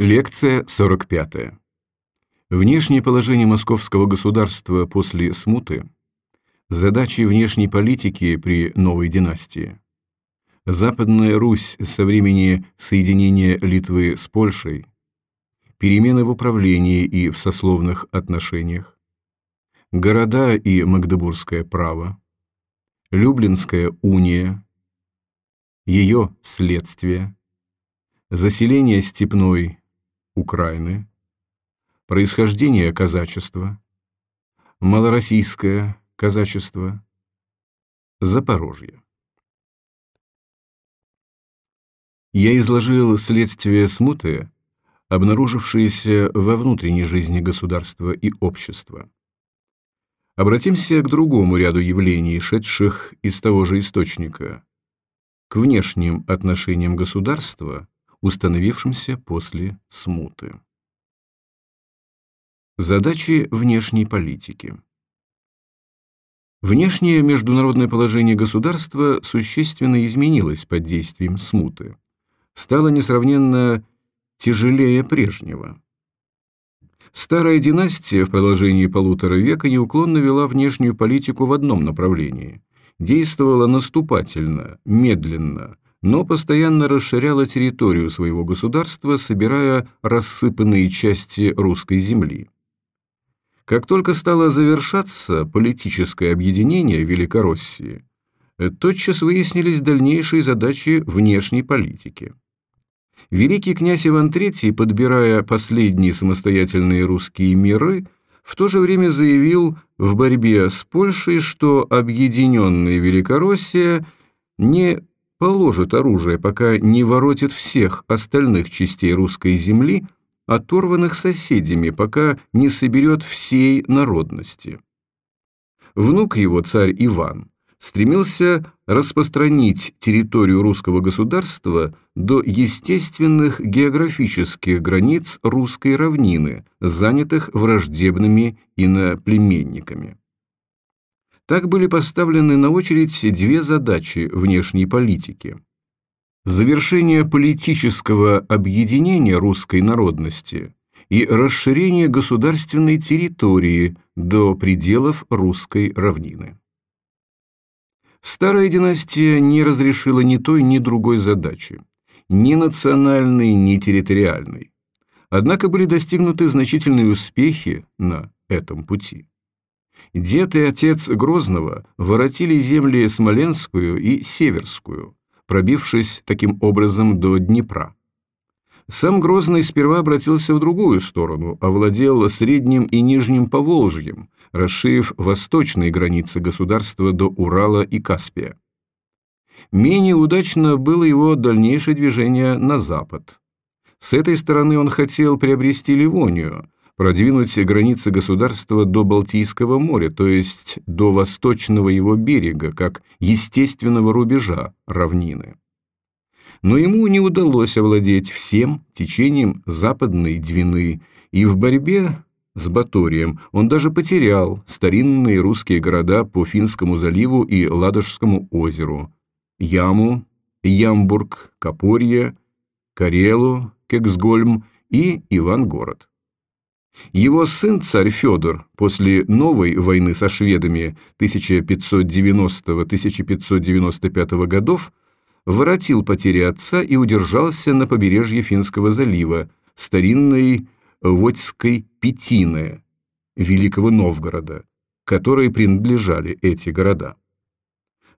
Лекция 45. Внешнее положение московского государства после смуты, задачи внешней политики при новой династии, Западная Русь со времени соединения Литвы с Польшей, перемены в управлении и в сословных отношениях, города и Магдебургское право, Люблинская уния, ее следствие, заселение степной Украины, происхождение казачества, малороссийское казачество, Запорожье. Я изложил следствие смуты, обнаружившиеся во внутренней жизни государства и общества. Обратимся к другому ряду явлений, шедших из того же источника, к внешним отношениям государства, установившимся после смуты. Задачи внешней политики Внешнее международное положение государства существенно изменилось под действием смуты, стало несравненно тяжелее прежнего. Старая династия в продолжении полутора века неуклонно вела внешнюю политику в одном направлении, действовала наступательно, медленно, но постоянно расширяла территорию своего государства, собирая рассыпанные части русской земли. Как только стало завершаться политическое объединение Великороссии, тотчас выяснились дальнейшие задачи внешней политики. Великий князь Иван III, подбирая последние самостоятельные русские миры, в то же время заявил в борьбе с Польшей, что объединенная Великороссия не положит оружие, пока не воротит всех остальных частей русской земли, оторванных соседями, пока не соберет всей народности. Внук его, царь Иван, стремился распространить территорию русского государства до естественных географических границ русской равнины, занятых враждебными иноплеменниками. Так были поставлены на очередь две задачи внешней политики. Завершение политического объединения русской народности и расширение государственной территории до пределов русской равнины. Старая династия не разрешила ни той, ни другой задачи, ни национальной, ни территориальной. Однако были достигнуты значительные успехи на этом пути. Дед и отец Грозного воротили земли Смоленскую и Северскую, пробившись таким образом до Днепра. Сам Грозный сперва обратился в другую сторону, овладел Средним и Нижним Поволжьем, расширив восточные границы государства до Урала и Каспия. Менее удачно было его дальнейшее движение на запад. С этой стороны он хотел приобрести Ливонию, продвинуть границы государства до Балтийского моря, то есть до восточного его берега, как естественного рубежа равнины. Но ему не удалось овладеть всем течением западной Двины, и в борьбе с Баторием он даже потерял старинные русские города по Финскому заливу и Ладожскому озеру, Яму, Ямбург, Копорье, Карелу, Кексгольм и Ивангород. Его сын, царь Федор, после новой войны со шведами 1590-1595 годов, воротил потери отца и удержался на побережье Финского залива, старинной Водской Петины, Великого Новгорода, которой принадлежали эти города.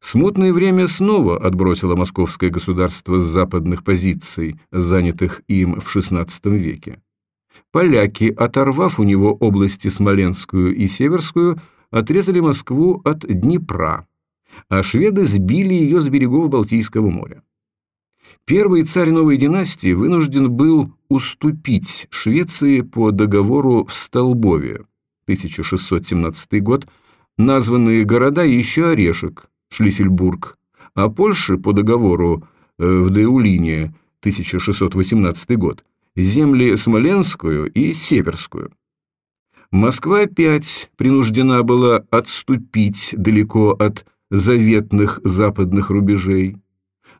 Смутное время снова отбросило московское государство с западных позиций, занятых им в XVI веке. Поляки, оторвав у него области Смоленскую и Северскую, отрезали Москву от Днепра, а шведы сбили ее с берегов Балтийского моря. Первый царь новой династии вынужден был уступить Швеции по договору в Столбове, 1617 год, названные города еще Орешек, Шлиссельбург, а Польше по договору э, в Деулине, 1618 год, земли Смоленскую и Северскую. Москва опять принуждена была отступить далеко от заветных западных рубежей.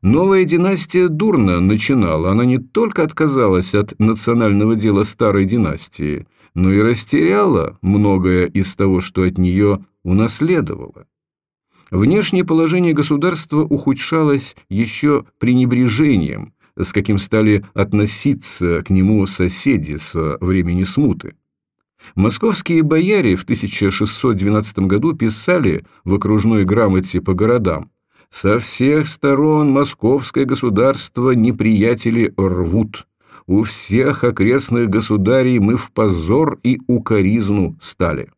Новая династия дурно начинала, она не только отказалась от национального дела старой династии, но и растеряла многое из того, что от нее унаследовала. Внешнее положение государства ухудшалось еще пренебрежением, с каким стали относиться к нему соседи со времени смуты. Московские бояре в 1612 году писали в окружной грамоте по городам «Со всех сторон московское государство неприятели рвут. У всех окрестных государей мы в позор и укоризну стали».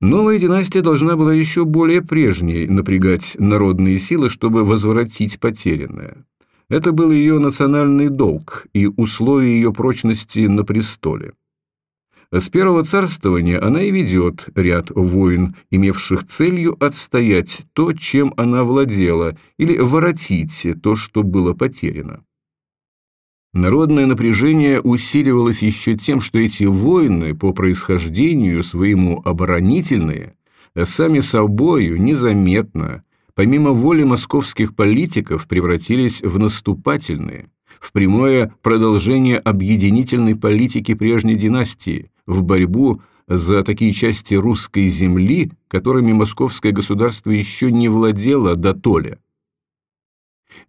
Новая династия должна была еще более прежней напрягать народные силы, чтобы возвратить потерянное. Это был ее национальный долг и условие ее прочности на престоле. С первого царствования она и ведет ряд войн, имевших целью отстоять то, чем она владела, или воротить то, что было потеряно. Народное напряжение усиливалось еще тем, что эти войны по происхождению своему оборонительные, сами собою незаметно, помимо воли московских политиков, превратились в наступательные, в прямое продолжение объединительной политики прежней династии, в борьбу за такие части русской земли, которыми московское государство еще не владело до толя.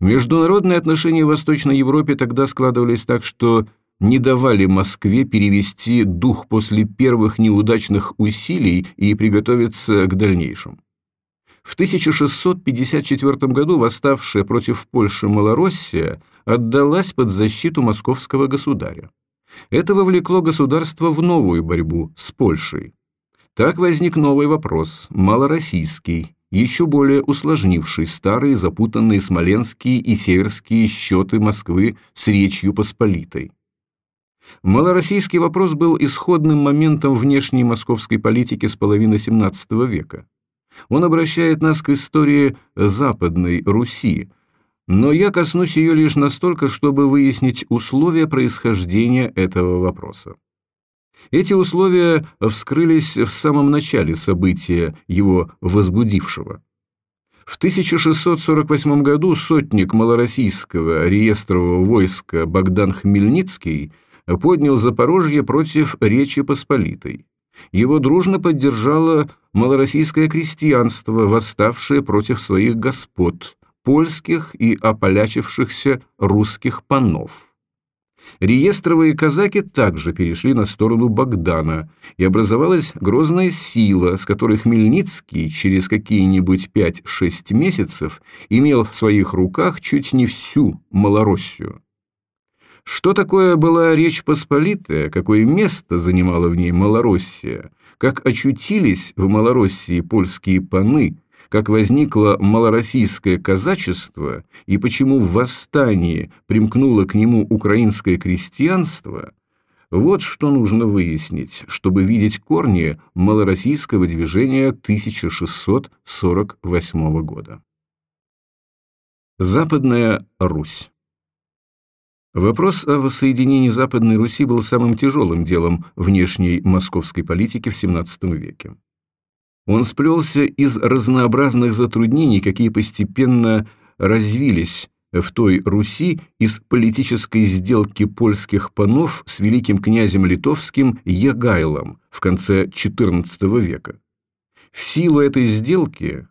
Международные отношения в Восточной Европе тогда складывались так, что не давали Москве перевести дух после первых неудачных усилий и приготовиться к дальнейшим. В 1654 году восставшая против Польши Малороссия отдалась под защиту московского государя. Это вовлекло государство в новую борьбу с Польшей. Так возник новый вопрос, малороссийский, еще более усложнивший старые запутанные смоленские и северские счеты Москвы с Речью Посполитой. Малороссийский вопрос был исходным моментом внешней московской политики с половины XVII века. Он обращает нас к истории Западной Руси, но я коснусь ее лишь настолько, чтобы выяснить условия происхождения этого вопроса. Эти условия вскрылись в самом начале события, его возбудившего. В 1648 году сотник малороссийского реестрового войска Богдан Хмельницкий поднял Запорожье против Речи Посполитой. Его дружно поддержало малороссийское крестьянство, восставшее против своих господ, польских и ополячившихся русских панов. Реестровые казаки также перешли на сторону Богдана, и образовалась грозная сила, с которой Хмельницкий через какие-нибудь 5-6 месяцев имел в своих руках чуть не всю Малороссию. Что такое была Речь Посполитая, какое место занимала в ней Малороссия, как очутились в Малороссии польские паны, как возникло малороссийское казачество и почему в восстании примкнуло к нему украинское крестьянство, вот что нужно выяснить, чтобы видеть корни малороссийского движения 1648 года. Западная Русь Вопрос о воссоединении Западной Руси был самым тяжелым делом внешней московской политики в XVII веке. Он сплелся из разнообразных затруднений, какие постепенно развились в той Руси из политической сделки польских панов с великим князем литовским Ягайлом в конце XIV века. В силу этой сделки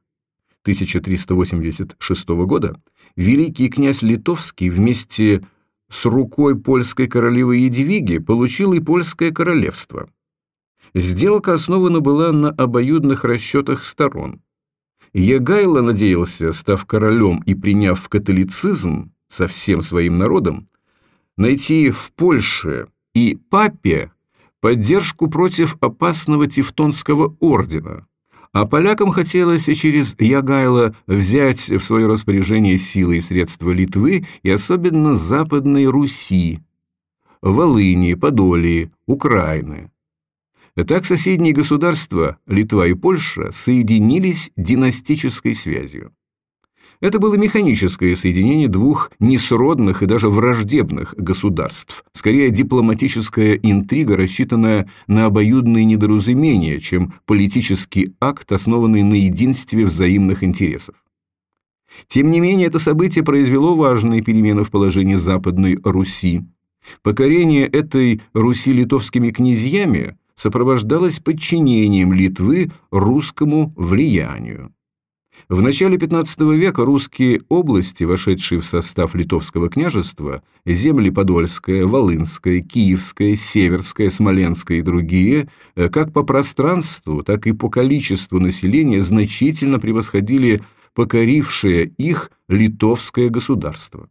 1386 года великий князь литовский вместе с с рукой польской королевы Едвиги получил и польское королевство. Сделка основана была на обоюдных расчетах сторон. Егайло надеялся, став королем и приняв католицизм со всем своим народом, найти в Польше и папе поддержку против опасного Тевтонского ордена, а полякам хотелось через Ягайло взять в свое распоряжение силы и средства Литвы и особенно Западной Руси, Волыни, Подолии, Украины. Так соседние государства, Литва и Польша, соединились династической связью. Это было механическое соединение двух несродных и даже враждебных государств, скорее дипломатическая интрига, рассчитанная на обоюдные недоразумения, чем политический акт, основанный на единстве взаимных интересов. Тем не менее, это событие произвело важные перемены в положении Западной Руси. Покорение этой Руси литовскими князьями сопровождалось подчинением Литвы русскому влиянию. В начале XV века русские области, вошедшие в состав Литовского княжества, земли Подольская, Волынская, Киевская, Северская, Смоленская и другие, э, как по пространству, так и по количеству населения значительно превосходили покорившее их литовское государство.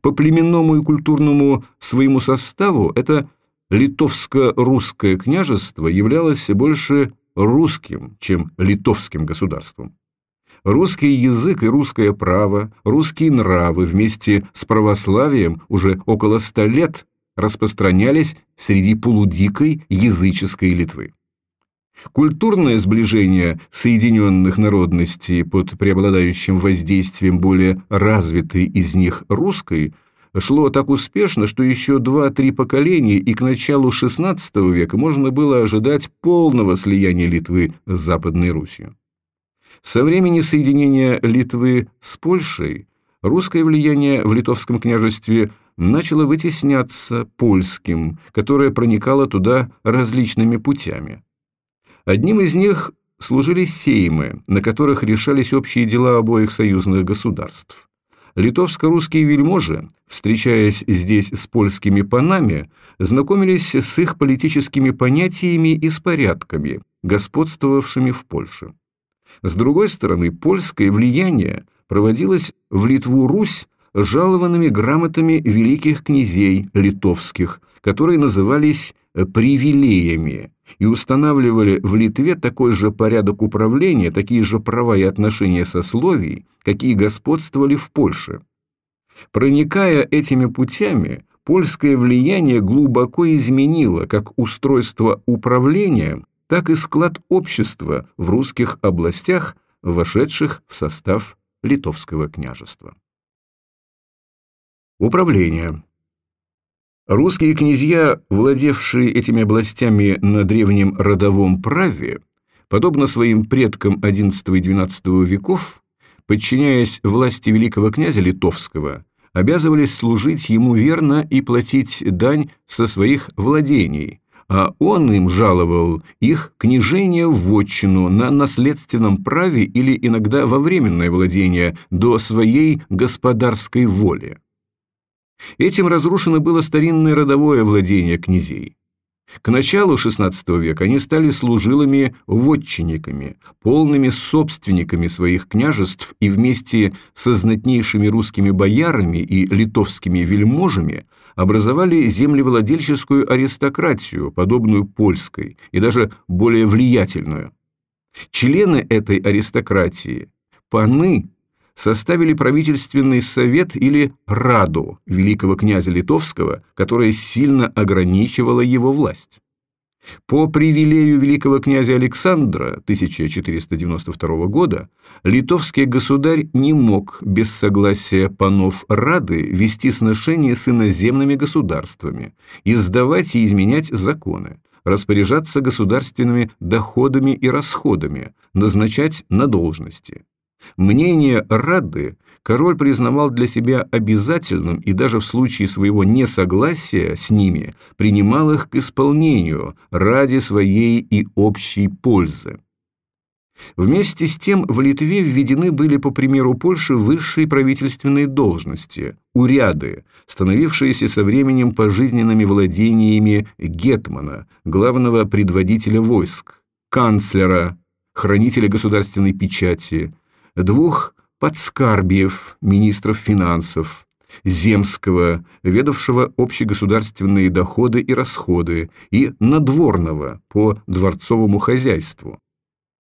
По племенному и культурному своему составу это литовско-русское княжество являлось больше русским, чем литовским государством. Русский язык и русское право, русские нравы вместе с православием уже около ста лет распространялись среди полудикой языческой Литвы. Культурное сближение соединенных народностей под преобладающим воздействием более развитой из них русской шло так успешно, что еще два-три поколения и к началу XVI века можно было ожидать полного слияния Литвы с Западной Русью. Со времени соединения Литвы с Польшей русское влияние в литовском княжестве начало вытесняться польским, которое проникало туда различными путями. Одним из них служили сеймы, на которых решались общие дела обоих союзных государств. Литовско-русские вельможи, встречаясь здесь с польскими панами, знакомились с их политическими понятиями и с порядками, господствовавшими в Польше. С другой стороны, польское влияние проводилось в Литву-Русь жалованными грамотами великих князей литовских, которые назывались привилеями и устанавливали в Литве такой же порядок управления, такие же права и отношения сословий, какие господствовали в Польше. Проникая этими путями, польское влияние глубоко изменило как устройство управления, так и склад общества в русских областях, вошедших в состав Литовского княжества. Управление. Русские князья, владевшие этими областями на древнем родовом праве, подобно своим предкам XI и XII веков, подчиняясь власти великого князя Литовского, обязывались служить ему верно и платить дань со своих владений, а он им жаловал их княжение в вотчину на наследственном праве или иногда во временное владение до своей господарской воли. Этим разрушено было старинное родовое владение князей. К началу XVI века они стали служилыми-вотчинниками, полными собственниками своих княжеств и вместе со знатнейшими русскими боярами и литовскими вельможами образовали землевладельческую аристократию, подобную польской, и даже более влиятельную. Члены этой аристократии, паны, составили правительственный совет или раду великого князя Литовского, которая сильно ограничивала его власть. По привилею великого князя Александра 1492 года литовский государь не мог без согласия панов Рады вести сношения с иноземными государствами, издавать и изменять законы, распоряжаться государственными доходами и расходами, назначать на должности. Мнение Рады король признавал для себя обязательным и даже в случае своего несогласия с ними принимал их к исполнению ради своей и общей пользы. Вместе с тем в Литве введены были, по примеру Польши, высшие правительственные должности – уряды, становившиеся со временем пожизненными владениями гетмана, главного предводителя войск, канцлера, хранителя государственной печати – двух подскарбиев, министров финансов, земского, ведавшего общегосударственные доходы и расходы, и надворного по дворцовому хозяйству.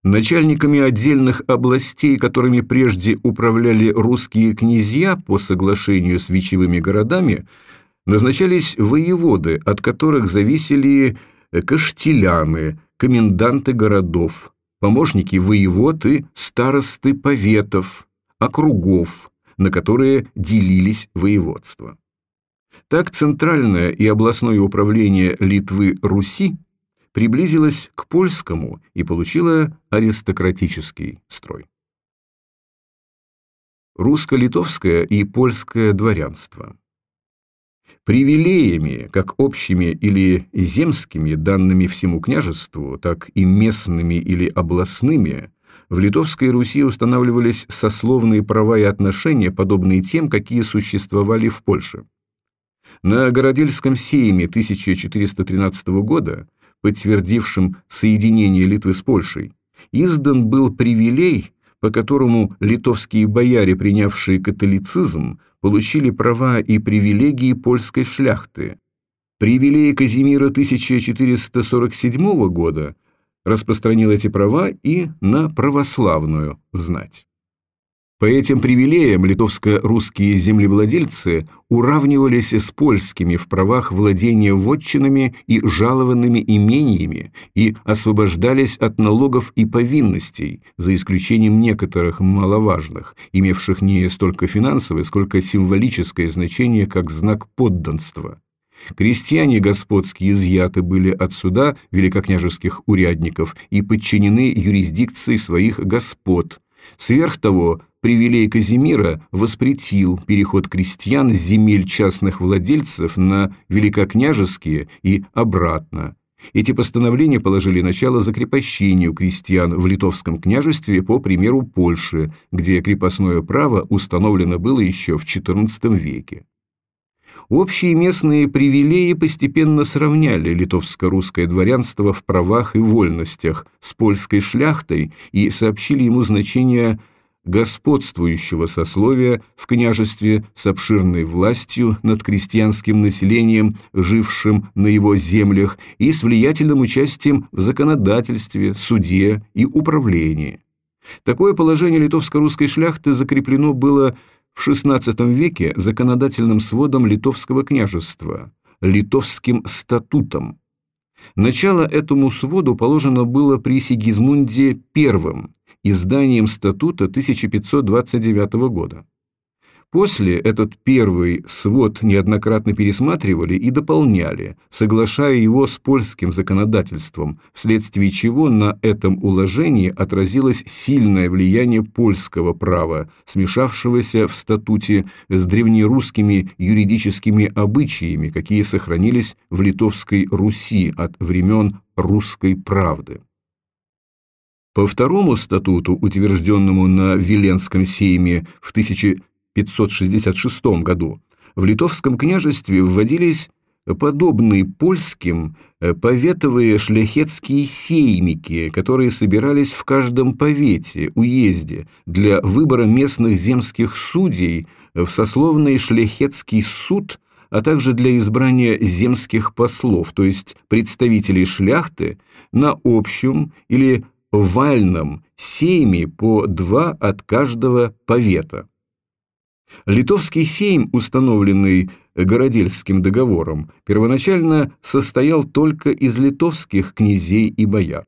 Начальниками отдельных областей, которыми прежде управляли русские князья по соглашению с вечевыми городами, назначались воеводы, от которых зависели каштеляны, коменданты городов, помощники воевод и старосты поветов, округов, на которые делились воеводства. Так центральное и областное управление Литвы-Руси приблизилось к польскому и получило аристократический строй. русско-литовское и польское дворянство. Привилеями, как общими или земскими, данными всему княжеству, так и местными или областными, в Литовской Руси устанавливались сословные права и отношения, подобные тем, какие существовали в Польше. На Городельском сейме 1413 года, подтвердившем соединение Литвы с Польшей, издан был привилей, по которому литовские бояре, принявшие католицизм, получили права и привилегии польской шляхты. Привилей Казимира 1447 года распространил эти права и на православную знать. По этим привилеям литовско-русские землевладельцы уравнивались с польскими в правах владения вотчинами и жалованными имениями и освобождались от налогов и повинностей, за исключением некоторых маловажных, имевших не столько финансовое, сколько символическое значение как знак подданства. Крестьяне господские изъяты были от суда великокняжеских урядников и подчинены юрисдикции своих господ. Сверх того, привилей Казимира воспретил переход крестьян с земель частных владельцев на великокняжеские и обратно. Эти постановления положили начало закрепощению крестьян в Литовском княжестве по примеру Польши, где крепостное право установлено было еще в XIV веке. Общие местные привилеи постепенно сравняли литовско-русское дворянство в правах и вольностях с польской шляхтой и сообщили ему значение господствующего сословия в княжестве с обширной властью над крестьянским населением, жившим на его землях, и с влиятельным участием в законодательстве, суде и управлении. Такое положение литовско-русской шляхты закреплено было в XVI веке законодательным сводом литовского княжества, литовским статутом. Начало этому своду положено было при Сигизмунде I, изданием статута 1529 года. После этот первый свод неоднократно пересматривали и дополняли, соглашая его с польским законодательством, вследствие чего на этом уложении отразилось сильное влияние польского права, смешавшегося в статуте с древнерусскими юридическими обычаями, какие сохранились в Литовской Руси от времен русской правды. По второму статуту, утвержденному на Виленском сейме в 1566 году, в Литовском княжестве вводились подобные польским э, поветовые шляхетские сеймики, которые собирались в каждом повете, уезде, для выбора местных земских судей в сословный шляхетский суд, а также для избрания земских послов, то есть представителей шляхты, на общем или вальном сейме по два от каждого повета. Литовский сейм, установленный Городельским договором, первоначально состоял только из литовских князей и бояр.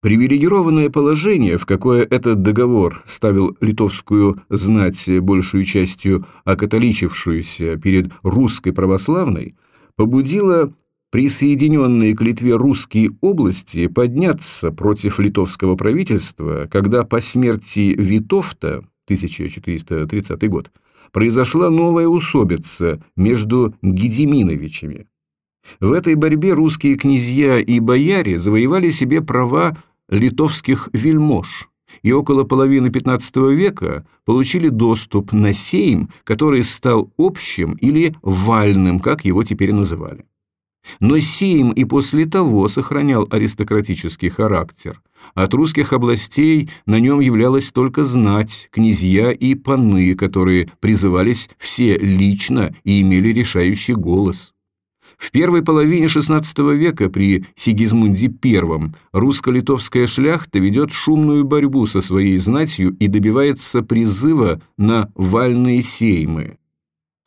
Привилегированное положение, в какое этот договор ставил литовскую знать большую частью окатоличившуюся перед русской православной, побудило присоединенные к Литве русские области подняться против литовского правительства, когда по смерти Витовта 1430 год произошла новая усобица между Гедеминовичами. В этой борьбе русские князья и бояре завоевали себе права литовских вельмож и около половины XV века получили доступ на сейм, который стал общим или вальным, как его теперь называли. Но Сейм и после того сохранял аристократический характер. От русских областей на нем являлась только знать, князья и паны, которые призывались все лично и имели решающий голос. В первой половине XVI века при Сигизмунде I русско-литовская шляхта ведет шумную борьбу со своей знатью и добивается призыва на вальные сеймы.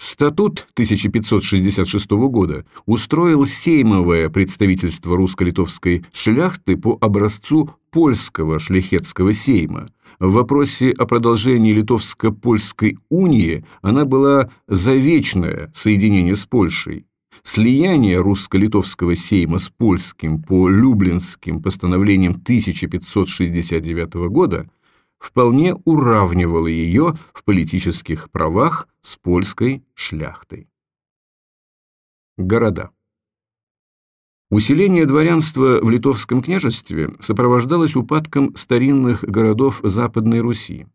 Статут 1566 года устроил сеймовое представительство русско-литовской шляхты по образцу польского шляхетского сейма. В вопросе о продолжении литовско-польской унии она была за вечное соединение с Польшей. Слияние русско-литовского сейма с польским по Люблинским постановлениям 1569 года вполне уравнивало ее в политических правах с польской шляхтой. Города. Усиление дворянства в Литовском княжестве сопровождалось упадком старинных городов Западной Руси.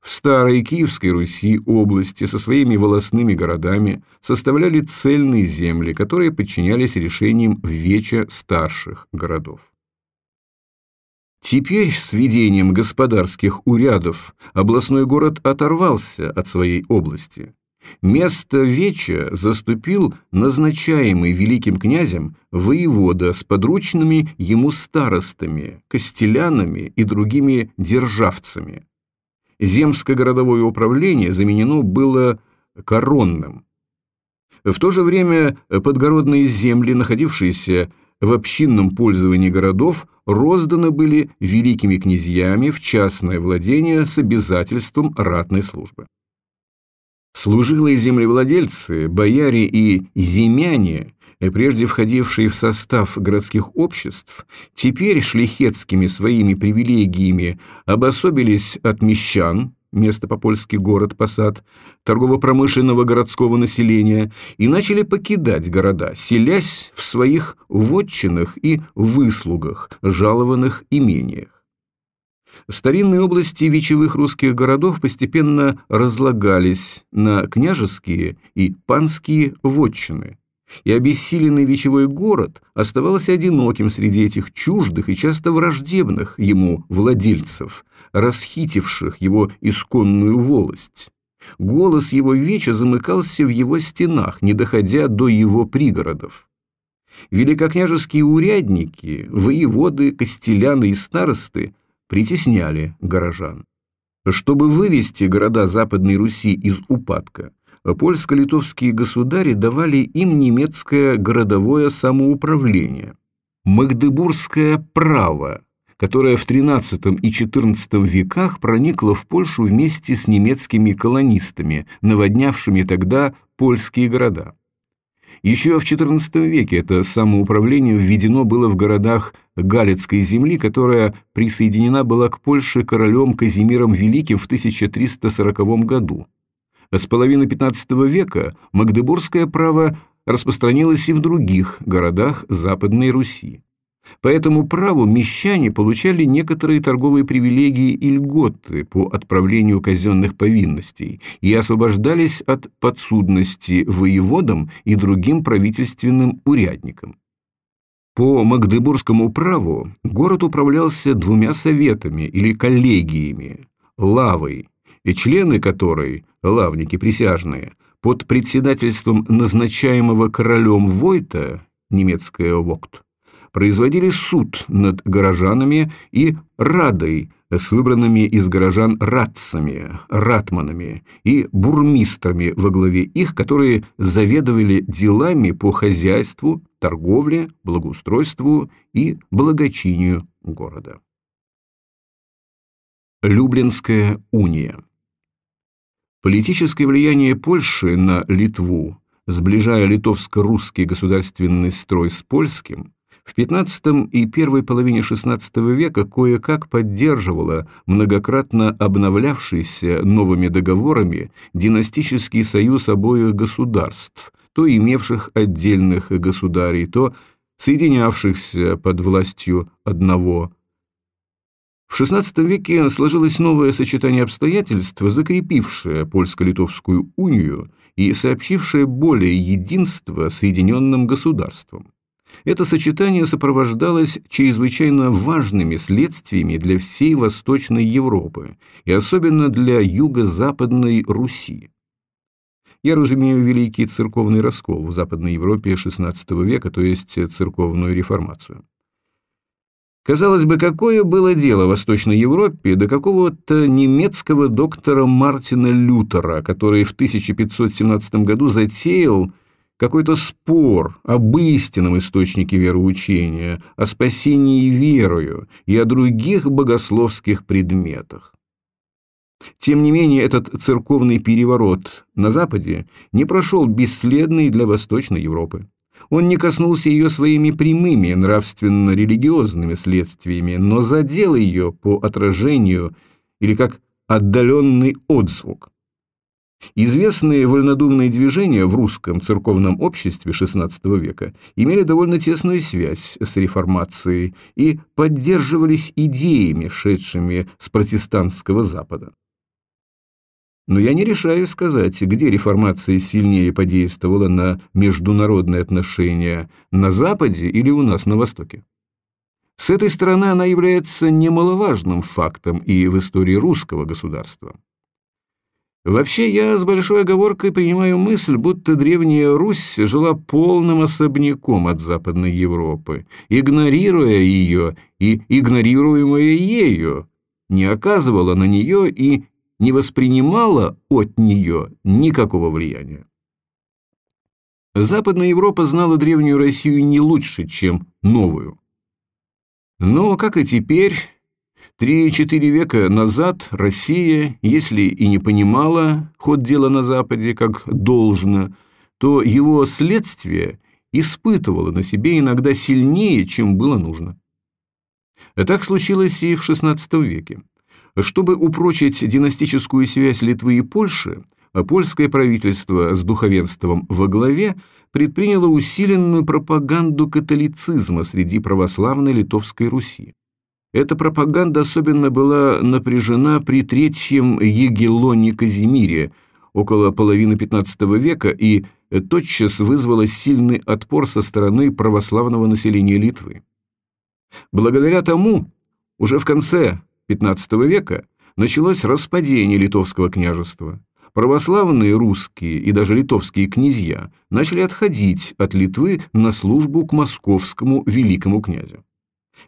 В Старой Киевской Руси области со своими волосными городами составляли цельные земли, которые подчинялись решениям веча старших городов. Теперь с введением господарских урядов областной город оторвался от своей области. Место веча заступил назначаемый великим князем воевода с подручными ему старостами, костелянами и другими державцами. Земское городовое управление заменено было коронным. В то же время подгородные земли, находившиеся в общинном пользовании городов, розданы были великими князьями в частное владение с обязательством ратной службы. Служилые землевладельцы, бояре и земяне, прежде входившие в состав городских обществ, теперь шлихетскими своими привилегиями обособились от мещан, место по-польски город, посад, торгово-промышленного городского населения, и начали покидать города, селясь в своих вотчинах и выслугах, жалованных имениях. Старинные области вечевых русских городов постепенно разлагались на княжеские и панские вотчины, и обессиленный вечевой город оставался одиноким среди этих чуждых и часто враждебных ему владельцев, расхитивших его исконную волость. Голос его веча замыкался в его стенах, не доходя до его пригородов. Великокняжеские урядники, воеводы, костеляны и старосты притесняли горожан. Чтобы вывести города Западной Руси из упадка, польско-литовские государи давали им немецкое городовое самоуправление, Магдебургское право, которое в XIII и XIV веках проникло в Польшу вместе с немецкими колонистами, наводнявшими тогда польские города. Еще в XIV веке это самоуправление введено было в городах Галицкой земли, которая присоединена была к Польше королем Казимиром Великим в 1340 году. С половины XV века магдебургское право распространилось и в других городах Западной Руси. По этому праву мещане получали некоторые торговые привилегии и льготы по отправлению казенных повинностей и освобождались от подсудности воеводам и другим правительственным урядникам. По Магдебургскому праву город управлялся двумя советами или коллегиями – лавой, и члены которой, лавники присяжные, под председательством назначаемого королем Войта, немецкое «вокт», производили суд над горожанами и радой с выбранными из горожан ратцами, ратманами и бурмистрами во главе их, которые заведовали делами по хозяйству, торговле, благоустройству и благочинию города. Люблинская уния Политическое влияние Польши на Литву, сближая литовско-русский государственный строй с польским, в XV и первой половине XVI века кое-как поддерживала многократно обновлявшийся новыми договорами династический союз обоих государств, то имевших отдельных государей, то соединявшихся под властью одного. В XVI веке сложилось новое сочетание обстоятельств, закрепившее польско-литовскую унию и сообщившее более единства Соединенным государствам. Это сочетание сопровождалось чрезвычайно важными следствиями для всей Восточной Европы и особенно для юго-западной Руси. Я разумею великий церковный раскол в Западной Европе XVI века, то есть церковную реформацию. Казалось бы, какое было дело в Восточной Европе до какого-то немецкого доктора Мартина Лютера, который в 1517 году затеял какой-то спор об истинном источнике вероучения, о спасении верою и о других богословских предметах. Тем не менее, этот церковный переворот на Западе не прошел бесследно и для Восточной Европы. Он не коснулся ее своими прямыми нравственно-религиозными следствиями, но задел ее по отражению или как отдаленный отзвук. Известные вольнодумные движения в русском церковном обществе XVI века имели довольно тесную связь с реформацией и поддерживались идеями, шедшими с протестантского Запада. Но я не решаю сказать, где реформация сильнее подействовала на международные отношения, на Западе или у нас на Востоке. С этой стороны она является немаловажным фактом и в истории русского государства. Вообще, я с большой оговоркой принимаю мысль, будто Древняя Русь жила полным особняком от Западной Европы, игнорируя ее и игнорируемая ею, не оказывала на нее и не воспринимала от нее никакого влияния. Западная Европа знала Древнюю Россию не лучше, чем новую. Но, как и теперь, Три-четыре века назад Россия, если и не понимала ход дела на Западе как должно, то его следствие испытывало на себе иногда сильнее, чем было нужно. Так случилось и в XVI веке. Чтобы упрочить династическую связь Литвы и Польши, польское правительство с духовенством во главе предприняло усиленную пропаганду католицизма среди православной Литовской Руси. Эта пропаганда особенно была напряжена при третьем Егелоне Казимире около половины XV века и тотчас вызвала сильный отпор со стороны православного населения Литвы. Благодаря тому, уже в конце XV века началось распадение литовского княжества. Православные русские и даже литовские князья начали отходить от Литвы на службу к московскому великому князю.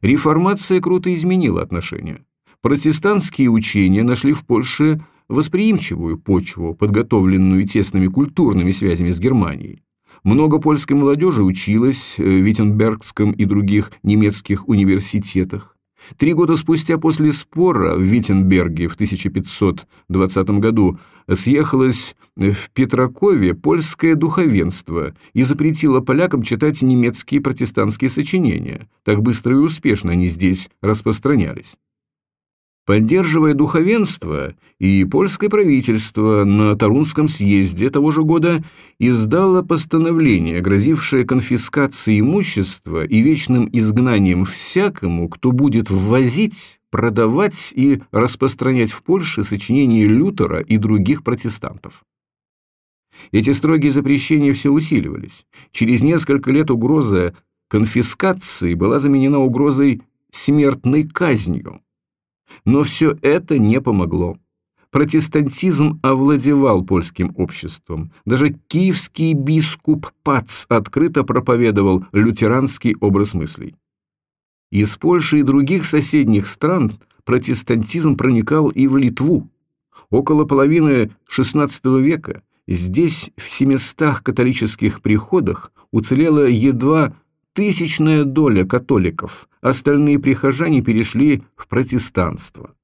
Реформация круто изменила отношения. Протестантские учения нашли в Польше восприимчивую почву, подготовленную тесными культурными связями с Германией. Много польской молодежи училось в Виттенбергском и других немецких университетах. Три года спустя после спора в Виттенберге в 1520 году съехалось в Петракове польское духовенство и запретило полякам читать немецкие протестантские сочинения. Так быстро и успешно они здесь распространялись. Поддерживая духовенство, и польское правительство на Тарунском съезде того же года издало постановление, грозившее конфискацией имущества и вечным изгнанием всякому, кто будет ввозить, продавать и распространять в Польше сочинения Лютера и других протестантов. Эти строгие запрещения все усиливались. Через несколько лет угроза конфискации была заменена угрозой смертной казнью. Но все это не помогло. Протестантизм овладевал польским обществом. Даже киевский бискуп Пац открыто проповедовал лютеранский образ мыслей. Из Польши и других соседних стран протестантизм проникал и в Литву. Около половины XVI века здесь в 700 католических приходах уцелело едва тысячная доля католиков, остальные прихожане перешли в протестанство.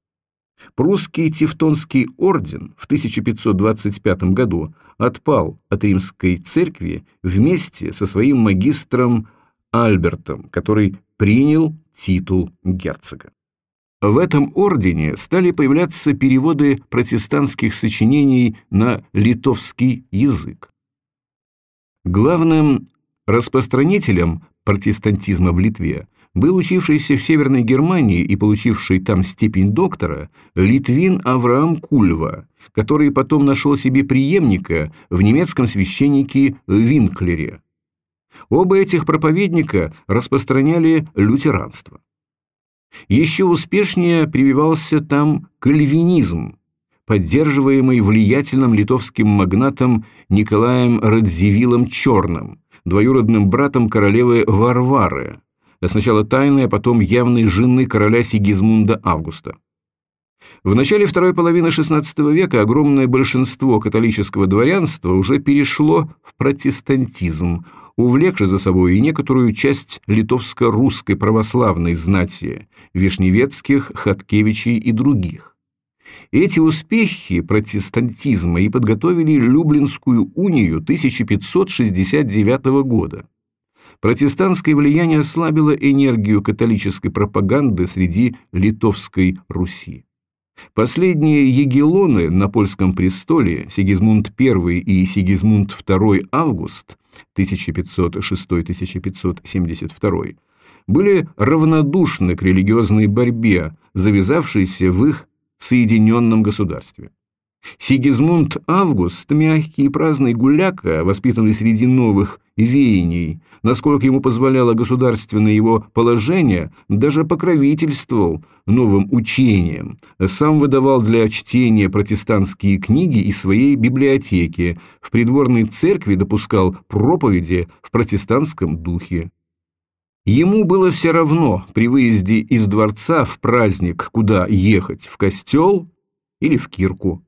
Прусский Тевтонский орден в 1525 году отпал от римской церкви вместе со своим магистром Альбертом, который принял титул герцога. В этом ордене стали появляться переводы протестантских сочинений на литовский язык. Главным распространителем протестантизма в Литве был учившийся в Северной Германии и получивший там степень доктора литвин Авраам Кульва, который потом нашел себе преемника в немецком священнике Винклере. Оба этих проповедника распространяли лютеранство. Еще успешнее прививался там кальвинизм, поддерживаемый влиятельным литовским магнатом Николаем Радзивиллом Черным, двоюродным братом королевы Варвары, сначала тайной, а потом явной жены короля Сигизмунда Августа. В начале второй половины XVI века огромное большинство католического дворянства уже перешло в протестантизм, увлекши за собой и некоторую часть литовско-русской православной знати, Вишневецких, Хаткевичей и других. Эти успехи протестантизма и подготовили Люблинскую унию 1569 года. Протестантское влияние ослабило энергию католической пропаганды среди литовской Руси. Последние егелоны на польском престоле Сигизмунд I и Сигизмунд II Август 1506-1572 были равнодушны к религиозной борьбе, завязавшейся в их соединенном государстве. Сигизмунд Август, мягкий и праздный гуляка, воспитанный среди новых веяний, насколько ему позволяло государственное его положение, даже покровительствовал новым учениям, сам выдавал для чтения протестантские книги из своей библиотеки, в придворной церкви допускал проповеди в протестантском духе. Ему было все равно при выезде из дворца в праздник, куда ехать, в костел или в кирку.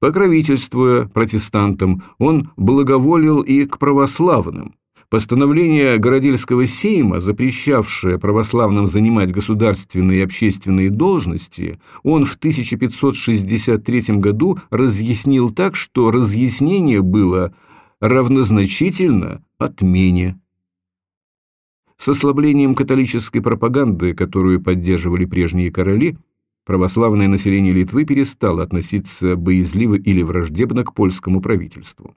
Покровительствуя протестантам, он благоволил и к православным. Постановление Городельского сейма, запрещавшее православным занимать государственные и общественные должности, он в 1563 году разъяснил так, что разъяснение было равнозначительно отмене. С ослаблением католической пропаганды, которую поддерживали прежние короли, православное население Литвы перестало относиться боязливо или враждебно к польскому правительству.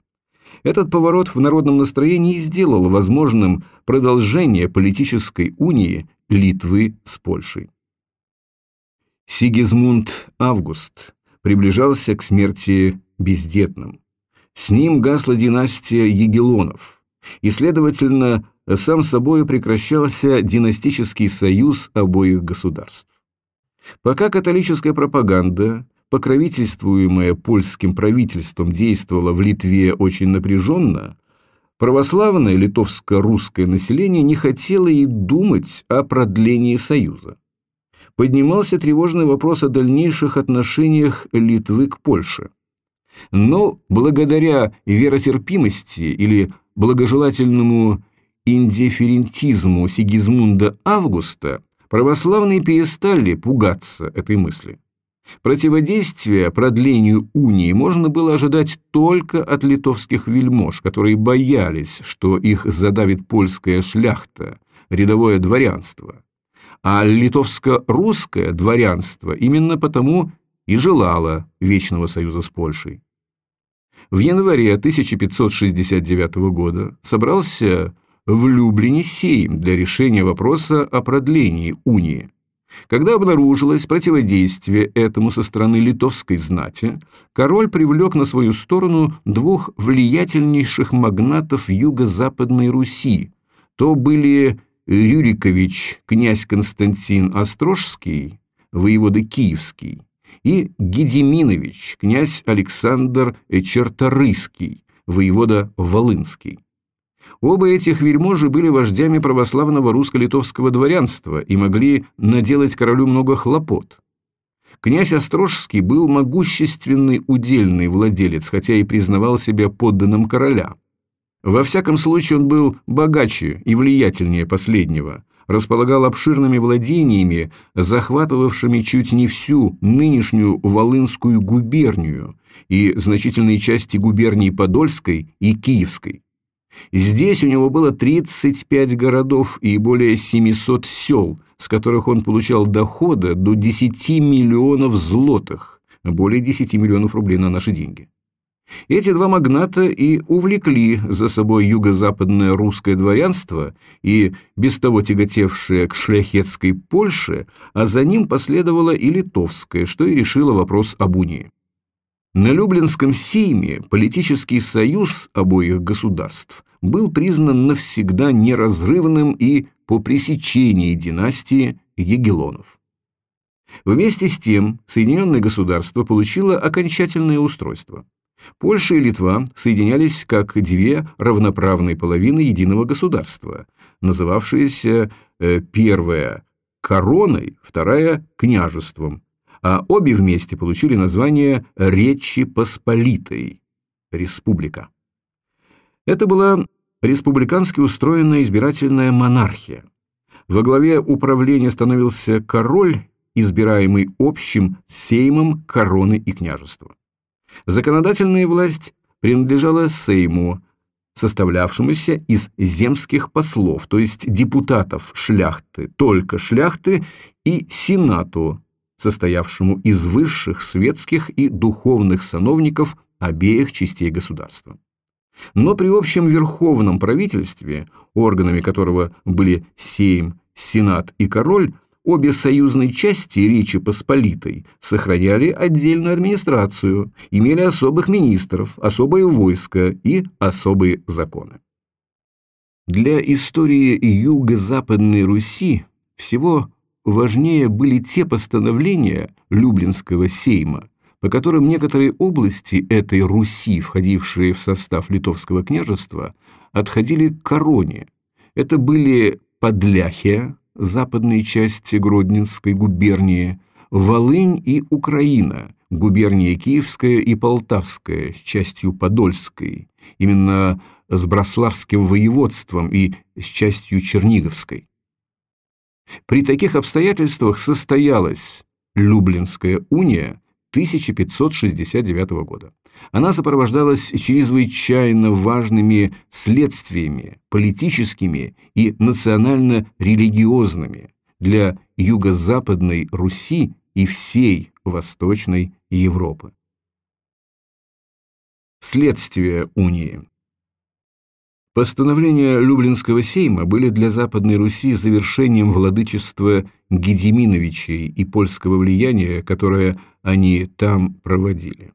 Этот поворот в народном настроении сделал возможным продолжение политической унии Литвы с Польшей. Сигизмунд Август приближался к смерти бездетным. С ним гасла династия Егелонов, и, следовательно, сам собой прекращался династический союз обоих государств. Пока католическая пропаганда, покровительствуемая польским правительством, действовала в Литве очень напряженно, православное литовско-русское население не хотело и думать о продлении союза. Поднимался тревожный вопрос о дальнейших отношениях Литвы к Польше. Но благодаря веротерпимости или благожелательному индифферентизму Сигизмунда Августа православные перестали пугаться этой мысли. Противодействие продлению унии можно было ожидать только от литовских вельмож, которые боялись, что их задавит польская шляхта, рядовое дворянство. А литовско-русское дворянство именно потому и желало Вечного Союза с Польшей. В январе 1569 года собрался в Люблине Сейм для решения вопроса о продлении унии. Когда обнаружилось противодействие этому со стороны литовской знати, король привлек на свою сторону двух влиятельнейших магнатов юго-западной Руси. То были Рюрикович, князь Константин Острожский, воевода Киевский, и Гедеминович, князь Александр Черторыйский, воевода Волынский. Оба этих вельможи были вождями православного русско-литовского дворянства и могли наделать королю много хлопот. Князь Острожский был могущественный удельный владелец, хотя и признавал себя подданным короля. Во всяком случае он был богаче и влиятельнее последнего, располагал обширными владениями, захватывавшими чуть не всю нынешнюю Волынскую губернию и значительные части губернии Подольской и Киевской. Здесь у него было 35 городов и более 700 сел, с которых он получал дохода до 10 миллионов злотых, более 10 миллионов рублей на наши деньги. Эти два магната и увлекли за собой юго-западное русское дворянство и без того тяготевшее к шляхетской Польше, а за ним последовало и литовское, что и решило вопрос об унии. На Люблинском сейме политический союз обоих государств был признан навсегда неразрывным и по пресечении династии Егелонов. Вместе с тем Соединенное государство получило окончательное устройство. Польша и Литва соединялись как две равноправные половины единого государства, называвшиеся э, первая короной, вторая княжеством, а обе вместе получили название Речи Посполитой – Республика. Это была республикански устроенная избирательная монархия. Во главе управления становился король, избираемый общим сеймом короны и княжества. Законодательная власть принадлежала сейму, составлявшемуся из земских послов, то есть депутатов шляхты, только шляхты, и сенату, состоявшему из высших светских и духовных сановников обеих частей государства. Но при общем верховном правительстве, органами которого были Сейм, Сенат и Король, обе союзные части Речи Посполитой сохраняли отдельную администрацию, имели особых министров, особое войско и особые законы. Для истории Юго-Западной Руси всего важнее были те постановления Люблинского сейма, по которым некоторые области этой Руси, входившие в состав Литовского княжества, отходили к короне. Это были Подляхия, западные части Гродненской губернии, Волынь и Украина, губерния Киевская и Полтавская с частью Подольской, именно с Брославским воеводством и с частью Черниговской. При таких обстоятельствах состоялась Люблинская уния 1569 года. Она сопровождалась чрезвычайно важными следствиями, политическими и национально-религиозными для юго-западной Руси и всей Восточной Европы. Следствие унии Постановления Люблинского сейма были для Западной Руси завершением владычества Гедеминовичей и польского влияния, которое они там проводили.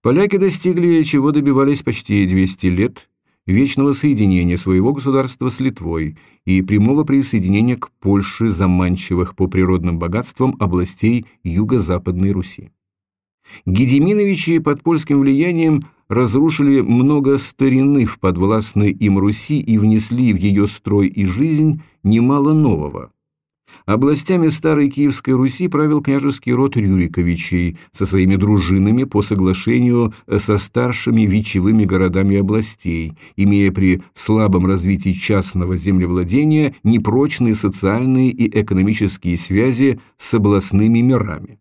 Поляки достигли, чего добивались почти 200 лет, вечного соединения своего государства с Литвой и прямого присоединения к Польше заманчивых по природным богатствам областей Юго-Западной Руси. Гедеминовичи под польским влиянием разрушили много старины в подвластной им Руси и внесли в ее строй и жизнь немало нового. Областями Старой Киевской Руси правил княжеский род Рюриковичей со своими дружинами по соглашению со старшими вечевыми городами областей, имея при слабом развитии частного землевладения непрочные социальные и экономические связи с областными мирами.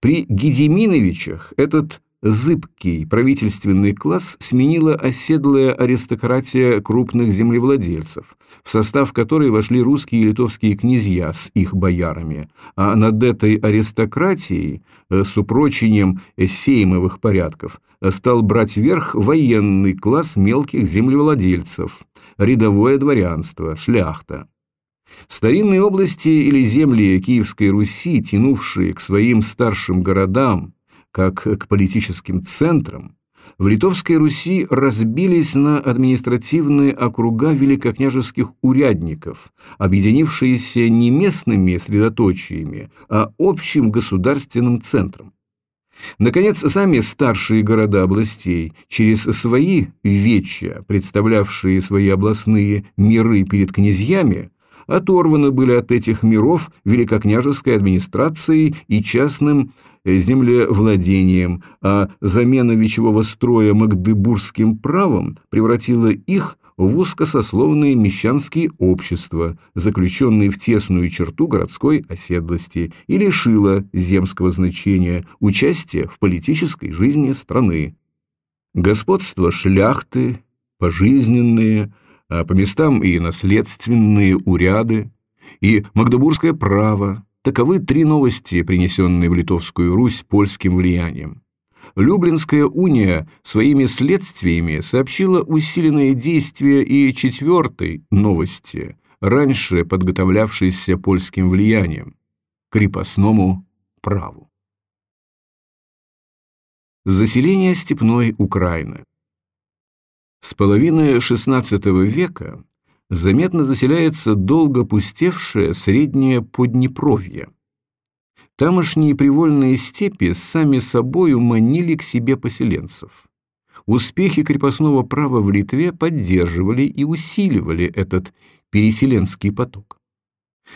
При Гедеминовичах этот зыбкий правительственный класс сменила оседлая аристократия крупных землевладельцев, в состав которой вошли русские и литовские князья с их боярами, а над этой аристократией э, с упрочением сеймовых порядков стал брать верх военный класс мелких землевладельцев, рядовое дворянство, шляхта. Старинные области или земли Киевской Руси, тянувшие к своим старшим городам, как к политическим центрам, в Литовской Руси разбились на административные округа великокняжеских урядников, объединившиеся не местными средоточиями, а общим государственным центром. Наконец, сами старшие города областей, через свои вечья, представлявшие свои областные миры перед князьями, оторваны были от этих миров великокняжеской администрацией и частным землевладением, а замена вечевого строя магдебургским правом превратила их в узкосословные мещанские общества, заключенные в тесную черту городской оседлости, и лишила земского значения участия в политической жизни страны. Господство шляхты, пожизненные, а по местам и наследственные уряды, и магдебургское право, Таковы три новости, принесенные в Литовскую Русь польским влиянием. Люблинская уния своими следствиями сообщила усиленные действия и четвертой новости, раньше подготовлявшейся польским влиянием – крепостному праву. Заселение степной Украины С половины XVI века заметно заселяется долго пустевшее среднее Поднепровье. Тамошние привольные степи сами собою манили к себе поселенцев. Успехи крепостного права в Литве поддерживали и усиливали этот переселенский поток.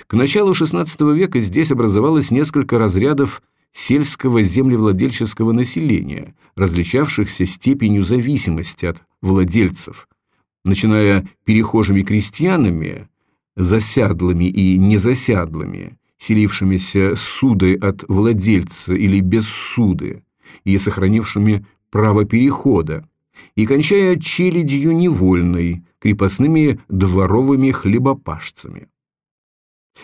К началу XVI века здесь образовалось несколько разрядов сельского землевладельческого населения, различавшихся степенью зависимости от владельцев, начиная перехожими крестьянами, засядлыми и незасядлыми, селившимися судой от владельца или без суды и сохранившими право перехода, и кончая челядью невольной, крепостными дворовыми хлебопашцами.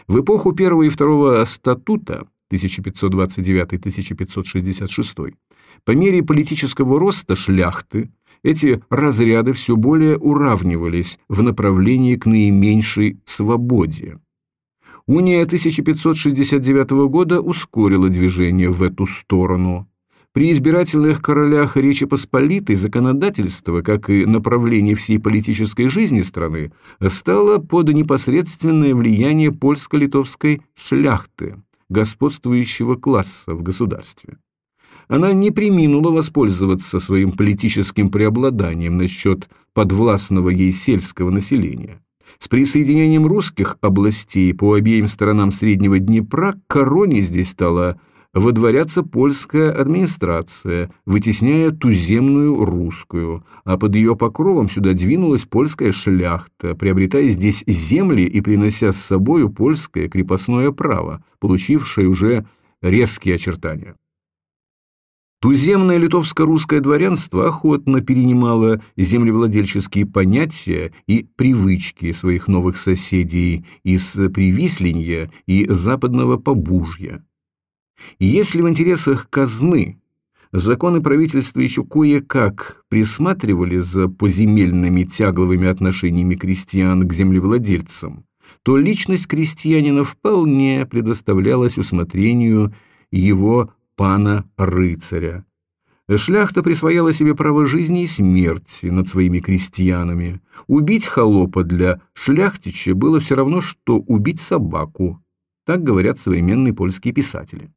В эпоху первого и второго статута 1529-1566, по мере политического роста шляхты эти разряды все более уравнивались в направлении к наименьшей свободе. Уния 1569 года ускорила движение в эту сторону. При избирательных королях Речи Посполитой законодательство, как и направление всей политической жизни страны, стало под непосредственное влияние польско-литовской шляхты, господствующего класса в государстве. Она не приминула воспользоваться своим политическим преобладанием насчет подвластного ей сельского населения. С присоединением русских областей по обеим сторонам Среднего Днепра к короне здесь стала водворяться польская администрация, вытесняя туземную русскую, а под ее покровом сюда двинулась польская шляхта, приобретая здесь земли и принося с собою польское крепостное право, получившее уже резкие очертания. Туземное литовско-русское дворянство охотно перенимало землевладельческие понятия и привычки своих новых соседей из Привисленья и Западного Побужья. Если в интересах казны законы правительства еще кое-как присматривали за поземельными тягловыми отношениями крестьян к землевладельцам, то личность крестьянина вполне предоставлялась усмотрению его пана-рыцаря. Шляхта присвояла себе право жизни и смерти над своими крестьянами. Убить холопа для шляхтича было все равно, что убить собаку. Так говорят современные польские писатели.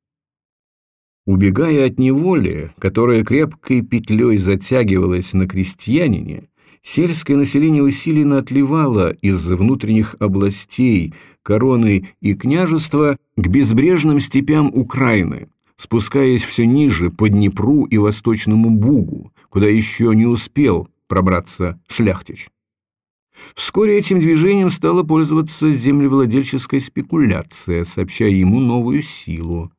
Убегая от неволи, которая крепкой петлей затягивалась на крестьянине, сельское население усиленно отливало из внутренних областей, короны и княжества к безбрежным степям Украины, спускаясь все ниже по Днепру и Восточному Бугу, куда еще не успел пробраться шляхтич. Вскоре этим движением стала пользоваться землевладельческая спекуляция, сообщая ему новую силу.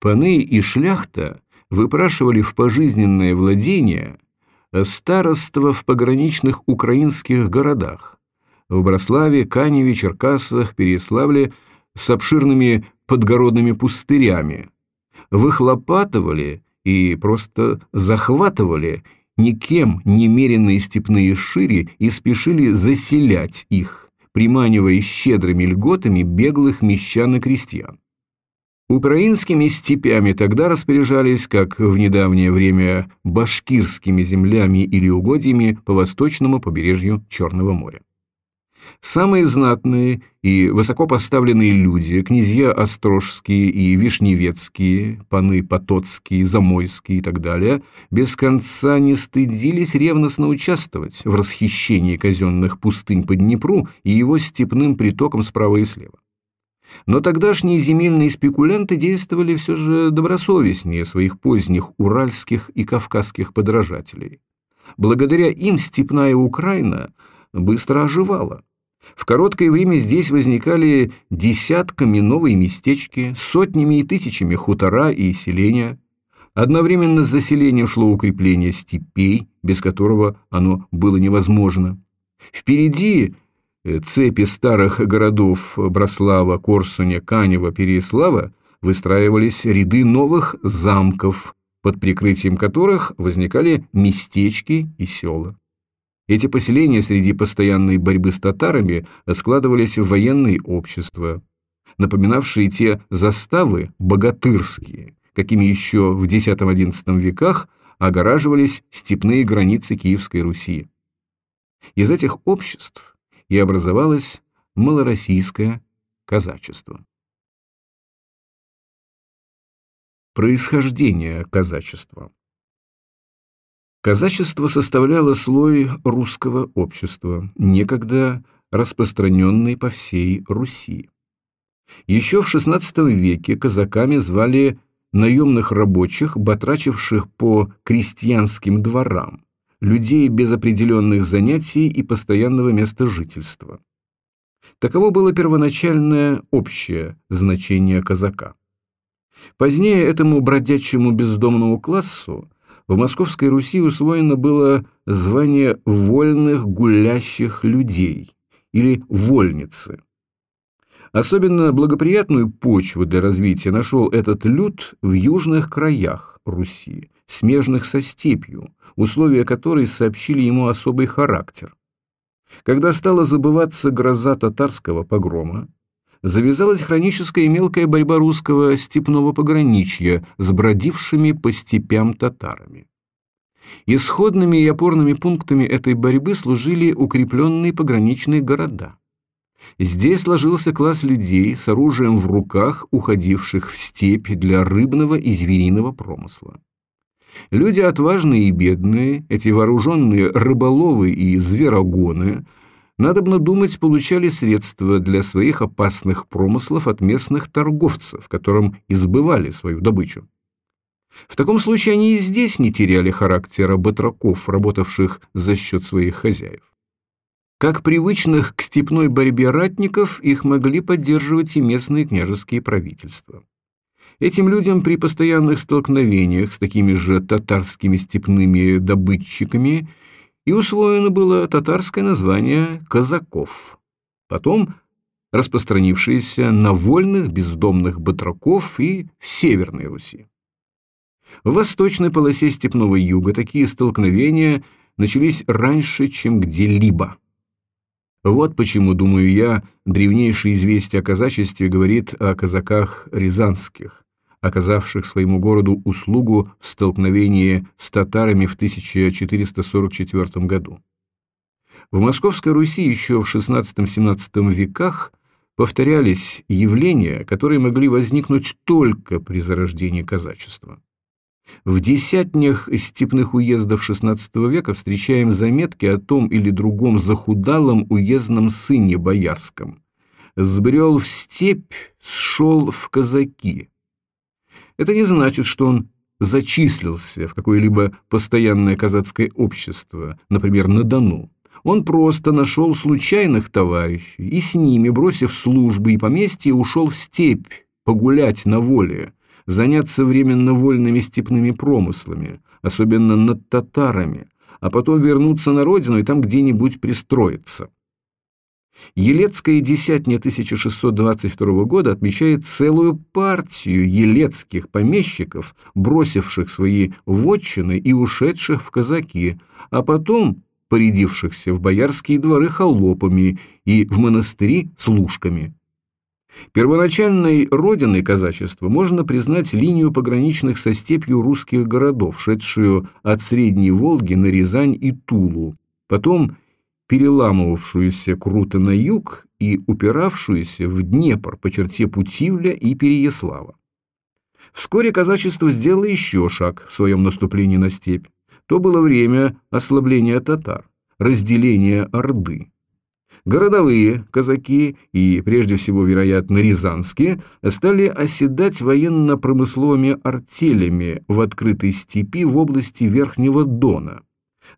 Паны и шляхта выпрашивали в пожизненное владение староство в пограничных украинских городах в Брославе, Каневе, Черкасах, Переславле с обширными подгородными пустырями, выхлопатывали и просто захватывали никем немеренные степные шири и спешили заселять их, приманивая щедрыми льготами беглых мещан и крестьян. Украинскими степями тогда распоряжались, как в недавнее время, башкирскими землями или угодьями по восточному побережью Черного моря. Самые знатные и высокопоставленные люди, князья Острожские и Вишневецкие, паны Потоцкие, Замойские и так далее, без конца не стыдились ревностно участвовать в расхищении казенных пустынь по Днепру и его степным притокам справа и слева. Но тогдашние земельные спекулянты действовали все же добросовестнее своих поздних уральских и кавказских подражателей. Благодаря им степная Украина быстро оживала. В короткое время здесь возникали десятками новые местечки, сотнями и тысячами хутора и селения. Одновременно с заселением шло укрепление степей, без которого оно было невозможно. Впереди Э, цепи старых городов Брослава, Корсуня, Канева, Переяслава выстраивались ряды новых замков, под прикрытием которых возникали местечки и села. Эти поселения среди постоянной борьбы с татарами складывались в военные общества, напоминавшие те заставы богатырские, какими еще в X-XI веках огораживались степные границы Киевской Руси. Из этих обществ и образовалось малороссийское казачество. Происхождение казачества Казачество составляло слой русского общества, некогда распространенный по всей Руси. Еще в XVI веке казаками звали наемных рабочих, батрачивших по крестьянским дворам людей без определенных занятий и постоянного места жительства. Таково было первоначальное общее значение казака. Позднее этому бродячему бездомному классу в Московской Руси усвоено было звание вольных гулящих людей или вольницы. Особенно благоприятную почву для развития нашел этот люд в южных краях Руси, смежных со степью, условия которой сообщили ему особый характер. Когда стала забываться гроза татарского погрома, завязалась хроническая и мелкая борьба русского степного пограничья с бродившими по степям татарами. Исходными и опорными пунктами этой борьбы служили укрепленные пограничные города. Здесь сложился класс людей с оружием в руках, уходивших в степь для рыбного и звериного промысла. Люди отважные и бедные, эти вооруженные рыболовы и зверогоны, надобно думать, получали средства для своих опасных промыслов от местных торговцев, которым избывали свою добычу. В таком случае они и здесь не теряли характера батраков, работавших за счет своих хозяев. Как привычных к степной борьбе ратников, их могли поддерживать и местные княжеские правительства. Этим людям при постоянных столкновениях с такими же татарскими степными добытчиками и усвоено было татарское название «казаков», потом распространившееся на вольных бездомных батраков и в Северной Руси. В восточной полосе степного юга такие столкновения начались раньше, чем где-либо. Вот почему, думаю я, древнейшее известие о казачестве говорит о казаках рязанских, оказавших своему городу услугу в столкновении с татарами в 1444 году. В Московской Руси еще в XVI-XVII веках повторялись явления, которые могли возникнуть только при зарождении казачества. В десятнях степных уездов XVI века встречаем заметки о том или другом захудалом уездном сыне боярском. Сбрел в степь, сшел в казаки. Это не значит, что он зачислился в какое-либо постоянное казацкое общество, например, на Дону. Он просто нашел случайных товарищей и с ними, бросив службы и поместье, ушел в степь погулять на воле, заняться временно вольными степными промыслами, особенно над татарами, а потом вернуться на родину и там где-нибудь пристроиться. Елецкая десятня 1622 года отмечает целую партию елецких помещиков, бросивших свои вотчины и ушедших в казаки, а потом порядившихся в боярские дворы холопами и в монастыри служками. Первоначальной родиной казачества можно признать линию пограничных со степью русских городов, шедшую от Средней Волги на Рязань и Тулу, потом переламывавшуюся круто на юг и упиравшуюся в Днепр по черте Путивля и Переяслава. Вскоре казачество сделало еще шаг в своем наступлении на степь. То было время ослабления татар, разделения Орды. Городовые казаки и, прежде всего, вероятно, рязанские, стали оседать военно-промысловыми артелями в открытой степи в области Верхнего Дона.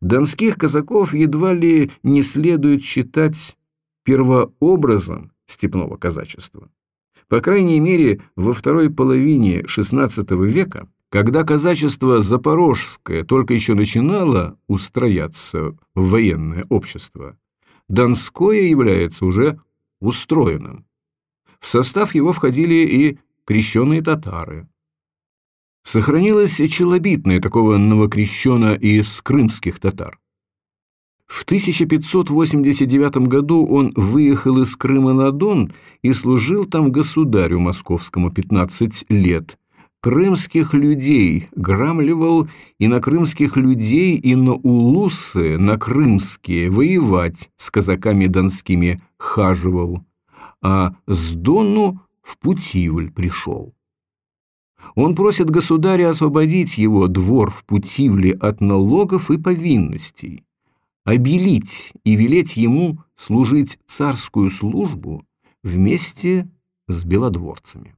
Донских казаков едва ли не следует считать первообразом степного казачества. По крайней мере, во второй половине XVI века, когда казачество запорожское только еще начинало устрояться в военное общество, Донское является уже устроенным. В состав его входили и крещенные татары. Сохранилось челобитное такого новокрещена из крымских татар. В 1589 году он выехал из Крыма на Дон и служил там государю московскому 15 лет – крымских людей грамливал и на крымских людей, и на улусы, на крымские, воевать с казаками донскими хаживал, а с Дону в Путивль пришел. Он просит государя освободить его двор в Путивле от налогов и повинностей, обелить и велеть ему служить царскую службу вместе с белодворцами.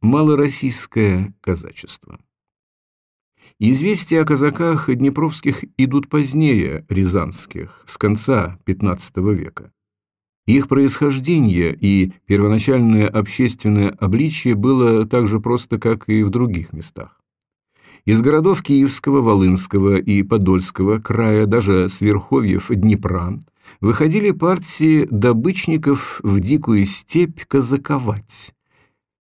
Малороссийское казачество. Известия о казаках днепровских идут позднее рязанских, с конца XV века. Их происхождение и первоначальное общественное обличие было так же просто, как и в других местах. Из городов Киевского, Волынского и Подольского края, даже с верховьев Днепра, выходили партии добычников в дикую степь казаковать,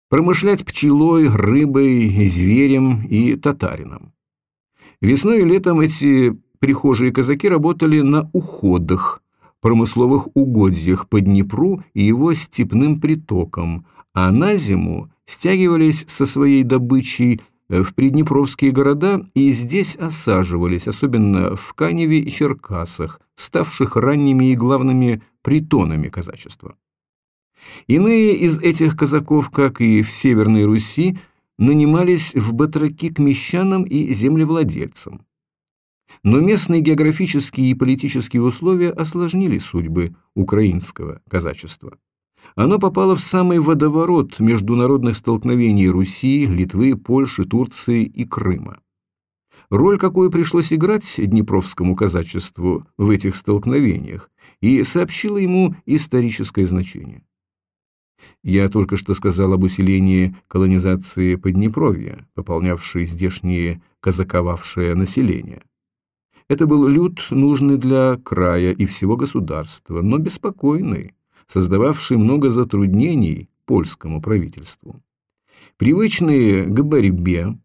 промышлять пчелой, рыбой, зверем и татарином. Весной и летом эти прихожие казаки работали на уходах, промысловых угодьях по Днепру и его степным притокам, а на зиму стягивались со своей добычей Э, в приднепровские города и здесь осаживались, особенно в Каневе и Черкасах, ставших ранними и главными притонами казачества. Иные из этих казаков, как и в Северной Руси, нанимались в батраки к мещанам и землевладельцам. Но местные географические и политические условия осложнили судьбы украинского казачества. Оно попало в самый водоворот международных столкновений Руси, Литвы, Польши, Турции и Крыма. Роль, какую пришлось играть Днепровскому казачеству в этих столкновениях, и сообщила ему историческое значение. Я только что сказал об усилении колонизации Поднепровья, пополнявшей здешнее казаковавшее население. Это был люд, нужный для края и всего государства, но беспокойный, создававший много затруднений польскому правительству. Привычные к борьбе,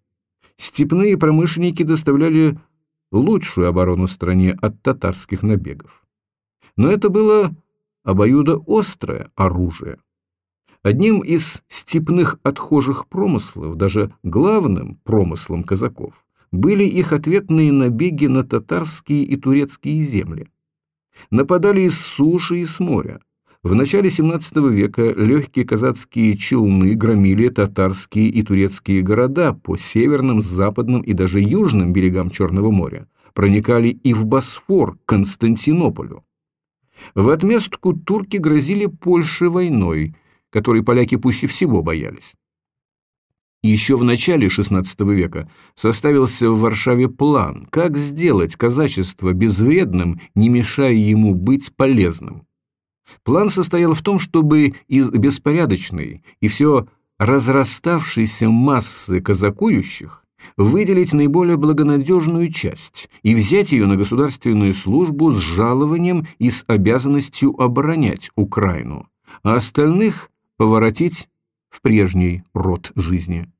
степные промышленники доставляли лучшую оборону стране от татарских набегов. Но это было обоюдоострое оружие. Одним из степных отхожих промыслов, даже главным промыслом казаков, были их ответные набеги на татарские и турецкие земли. Нападали из суши и с моря, в начале XVII века легкие казацкие челны громили татарские и турецкие города по северным, западным и даже южным берегам Черного моря, проникали и в Босфор, к Константинополю. В отместку турки грозили Польше войной, которой поляки пуще всего боялись. Еще в начале XVI века составился в Варшаве план, как сделать казачество безвредным, не мешая ему быть полезным. План состоял в том, чтобы из беспорядочной и все разраставшейся массы казакующих выделить наиболее благонадежную часть и взять ее на государственную службу с жалованием и с обязанностью оборонять Украину, а остальных поворотить в прежний род жизни.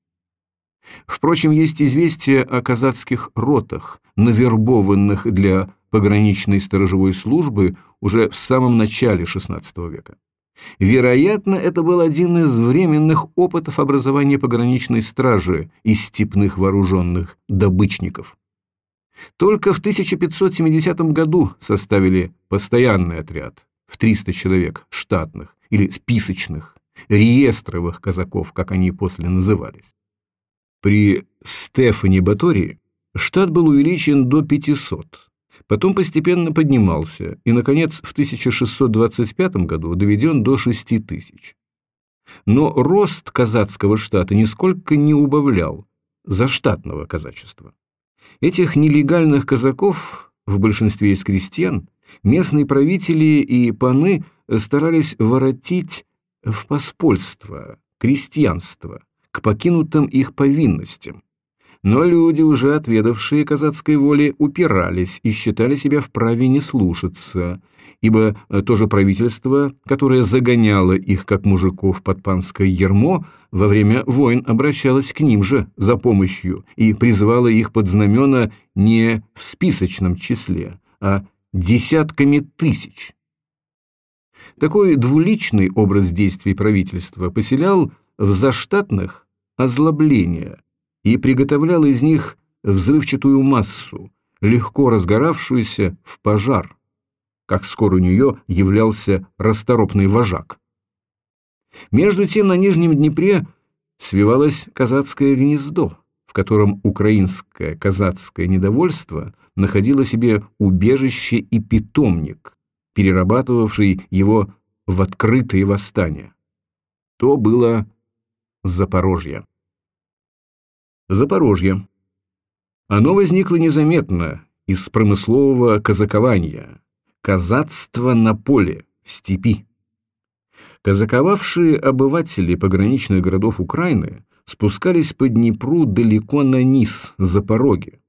Впрочем, есть известия о казацких ротах, навербованных для пограничной сторожевой службы уже в самом начале XVI века. Вероятно, это был один из временных опытов образования пограничной стражи из степных вооруженных добычников. Только в 1570 году составили постоянный отряд в 300 человек штатных или списочных, реестровых казаков, как они после назывались. При Стефане Батории штат был увеличен до 500, потом постепенно поднимался и, наконец, в 1625 году доведен до 6 тысяч. Но рост казацкого штата нисколько не убавлял заштатного казачества. Этих нелегальных казаков, в большинстве из крестьян, местные правители и паны старались воротить в поспольство, крестьянство, к покинутым их повинностям, но люди, уже отведавшие казацкой воли, упирались и считали себя вправе не слушаться, ибо э, то же правительство, которое загоняло их, как мужиков, под панское ермо, во время войн обращалось к ним же за помощью и призывало их под знамена не в списочном числе, а десятками тысяч. Такой двуличный образ действий правительства поселял в заштатных озлобление, и приготовлял из них взрывчатую массу, легко разгоравшуюся в пожар, как скоро у нее являлся расторопный вожак. Между тем на Нижнем Днепре свивалось казацкое гнездо, в котором украинское казацкое недовольство находило себе убежище и питомник, перерабатывавший его в открытые восстания. То было Запорожье. Запорожье. Оно возникло незаметно из промыслового казакования, казацтва на поле, в степи. Казаковавшие обыватели пограничных городов Украины спускались по Днепру далеко на низ, за пороги.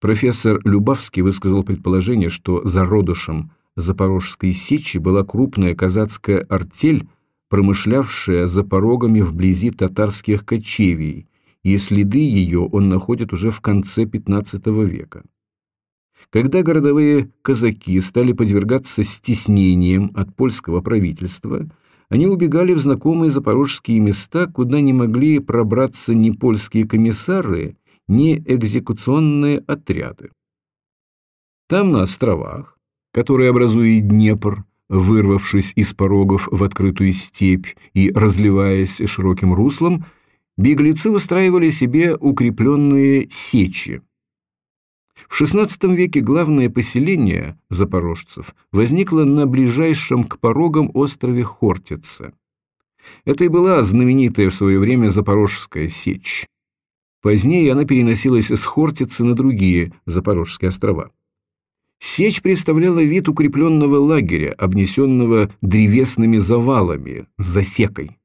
Профессор Любавский высказал предположение, что зародышем Запорожской сечи была крупная казацкая артель, промышлявшая за порогами вблизи татарских кочевий, и следы ее он находит уже в конце XV века. Когда городовые казаки стали подвергаться стеснениям от польского правительства, они убегали в знакомые запорожские места, куда не могли пробраться ни польские комиссары, ни экзекуционные отряды. Там, на островах, которые образует Днепр, вырвавшись из порогов в открытую степь и разливаясь широким руслом, беглецы устраивали себе укрепленные сечи. В XVI веке главное поселение запорожцев возникло на ближайшем к порогам острове Хортице. Это и была знаменитая в свое время Запорожская сечь. Позднее она переносилась с Хортицы на другие Запорожские острова. Сечь представляла вид укрепленного лагеря, обнесенного древесными завалами, засекой.